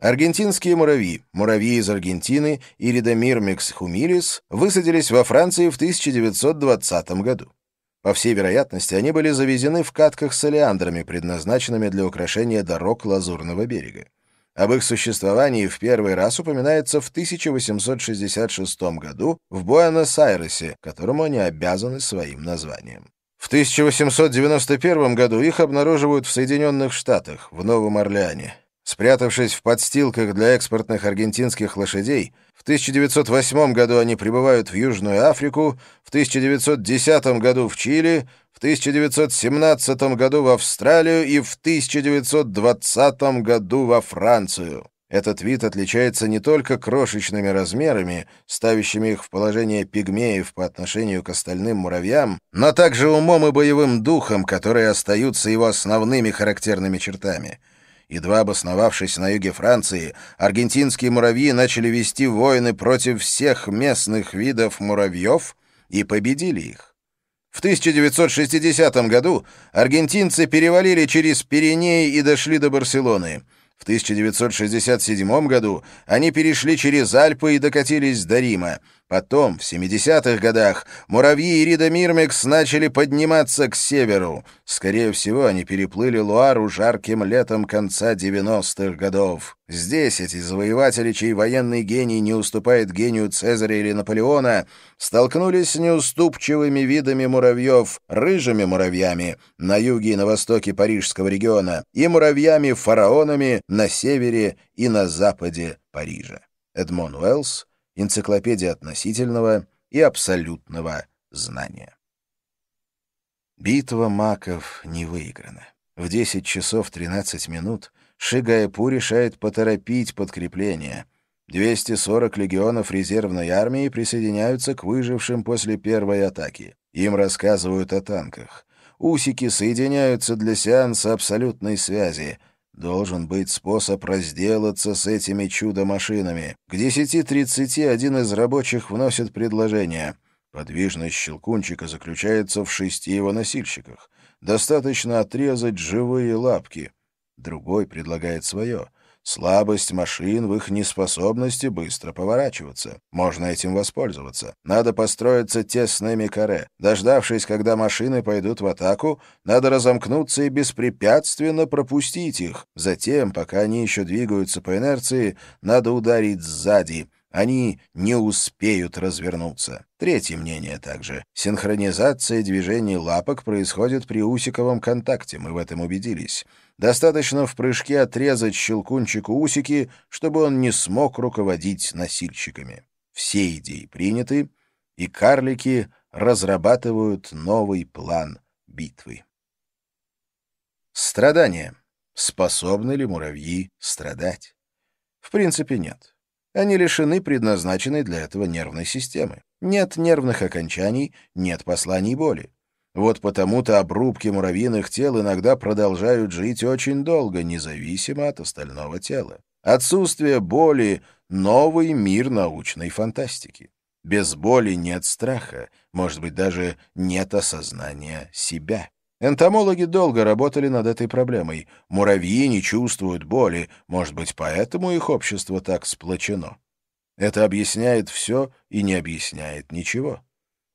Аргентинские муравьи, муравьи из Аргентины и хумилис высадились во Франции в 1920 году. По всей вероятности, они были завезены в катках с олеандрами, предназначенными для украшения дорог Лазурного берега. Об их существовании в первый раз упоминается в 1866 году в Буэнос-Айресе, которому они обязаны своим названием. В 1891 году их обнаруживают в Соединенных Штатах, в Новом Орлеане. Спрятавшись в подстилках для экспортных аргентинских лошадей, в 1908 году они прибывают в Южную Африку, в 1910 году в Чили, в 1917 году в Австралию и в 1920 году во Францию. Этот вид отличается не только крошечными размерами, ставящими их в положение пигмеев по отношению к остальным муравьям, но также умом и боевым духом, которые остаются его основными характерными чертами — Едва обосновавшись на юге Франции, аргентинские муравьи начали вести войны против всех местных видов муравьев и победили их. В 1960 году аргентинцы перевалили через Пиренеи и дошли до Барселоны. В 1967 году они перешли через Альпы и докатились до Рима. Потом, в 70-х годах, муравьи Ирида Мирмекс начали подниматься к северу. Скорее всего, они переплыли Луару жарким летом конца 90-х годов. Здесь эти завоеватели, чей военный гений не уступает гению Цезаря или Наполеона, столкнулись с неуступчивыми видами муравьев, рыжими муравьями на юге и на востоке Парижского региона и муравьями-фараонами на севере и на западе Парижа. Эдмон Уэллс энциклопедия относительного и абсолютного знания. Битва маков не выиграна. В 10 часов 13 минут Шигаэпу решает поторопить подкрепление. 240 легионов резервной армии присоединяются к выжившим после первой атаки. Им рассказывают о танках. Усики соединяются для сеанса абсолютной связи — Должен быть способ разделаться с этими чудо-машинами. К 10.30 один из рабочих вносит предложение. Подвижность щелкунчика заключается в шести его носильщиках. Достаточно отрезать живые лапки. Другой предлагает свое — Слабость машин в их неспособности быстро поворачиваться. Можно этим воспользоваться. Надо построиться тесными каре. Дождавшись, когда машины пойдут в атаку, надо разомкнуться и беспрепятственно пропустить их. Затем, пока они еще двигаются по инерции, надо ударить сзади. Они не успеют развернуться. Третье мнение также. Синхронизация движений лапок происходит при усиковом контакте, мы в этом убедились. Достаточно в прыжке отрезать щелкунчику усики, чтобы он не смог руководить носильщиками. Все идеи приняты, и карлики разрабатывают новый план битвы. Страдания. Способны ли муравьи страдать? В принципе, нет. Они лишены предназначенной для этого нервной системы. Нет нервных окончаний, нет посланий боли. Вот потому-то обрубки муравьиных тел иногда продолжают жить очень долго, независимо от остального тела. Отсутствие боли — новый мир научной фантастики. Без боли нет страха, может быть, даже нет осознания себя. Энтомологи долго работали над этой проблемой. Муравьи не чувствуют боли, может быть, поэтому их общество так сплочено. Это объясняет все и не объясняет ничего.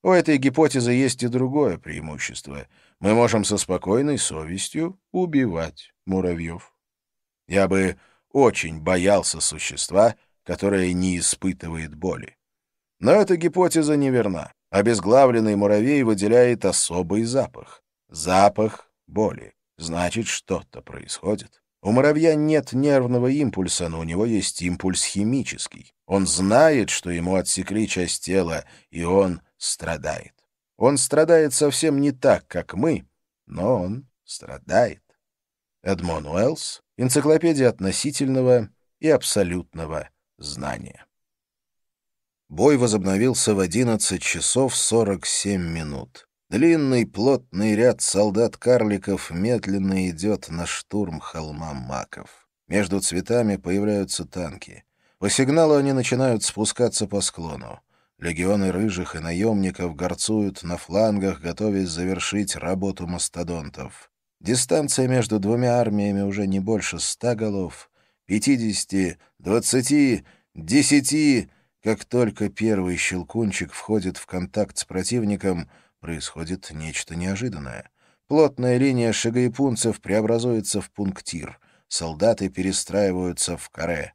У этой гипотезы есть и другое преимущество. Мы можем со спокойной совестью убивать муравьев. Я бы очень боялся существа, которое не испытывает боли. Но эта гипотеза неверна. Обезглавленный муравей выделяет особый запах. Запах боли. Значит, что-то происходит. У муравья нет нервного импульса, но у него есть импульс химический. Он знает, что ему отсекли часть тела, и он страдает. Он страдает совсем не так, как мы, но он страдает. Эдмон Уэллс, энциклопедия относительного и абсолютного знания. Бой возобновился в 11 часов 47 минут. Длинный плотный ряд солдат-карликов медленно идет на штурм холма Маков. Между цветами появляются танки. По сигналу они начинают спускаться по склону. Легионы рыжих и наемников горцуют на флангах, готовясь завершить работу мастодонтов. Дистанция между двумя армиями уже не больше ста голов. пятидесяти, двадцати, десяти. Как только первый щелкунчик входит в контакт с противником, происходит нечто неожиданное. Плотная линия шагаипунцев преобразуется в пунктир. Солдаты перестраиваются в каре.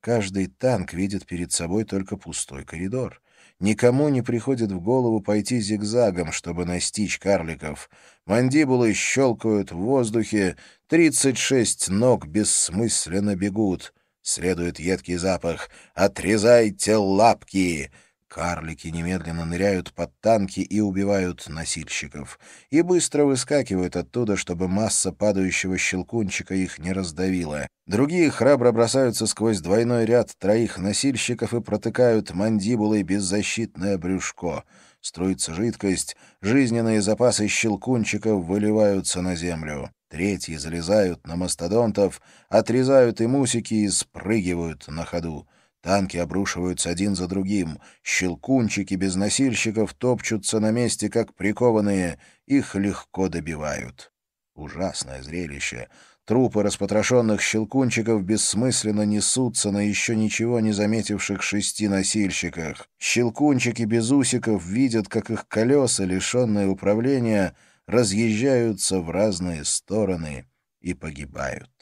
Каждый танк видит перед собой только пустой коридор. Никому не приходит в голову пойти зигзагом, чтобы настичь карликов. Мандибулы щелкают в воздухе, тридцать шесть ног бессмысленно бегут. Следует едкий запах «Отрезайте лапки!» Карлики немедленно ныряют под танки и убивают носильщиков. И быстро выскакивают оттуда, чтобы масса падающего щелкунчика их не раздавила. Другие храбро бросаются сквозь двойной ряд троих носильщиков и протыкают мандибулой беззащитное брюшко. Струится жидкость, жизненные запасы щелкунчиков выливаются на землю. Третьи залезают на мастодонтов, отрезают им усики и спрыгивают на ходу. Танки обрушиваются один за другим, щелкунчики без носильщиков топчутся на месте, как прикованные, их легко добивают. Ужасное зрелище. Трупы распотрошенных щелкунчиков бессмысленно несутся на еще ничего не заметивших шести носильщиках. Щелкунчики без усиков видят, как их колеса, лишенные управления, разъезжаются в разные стороны и погибают.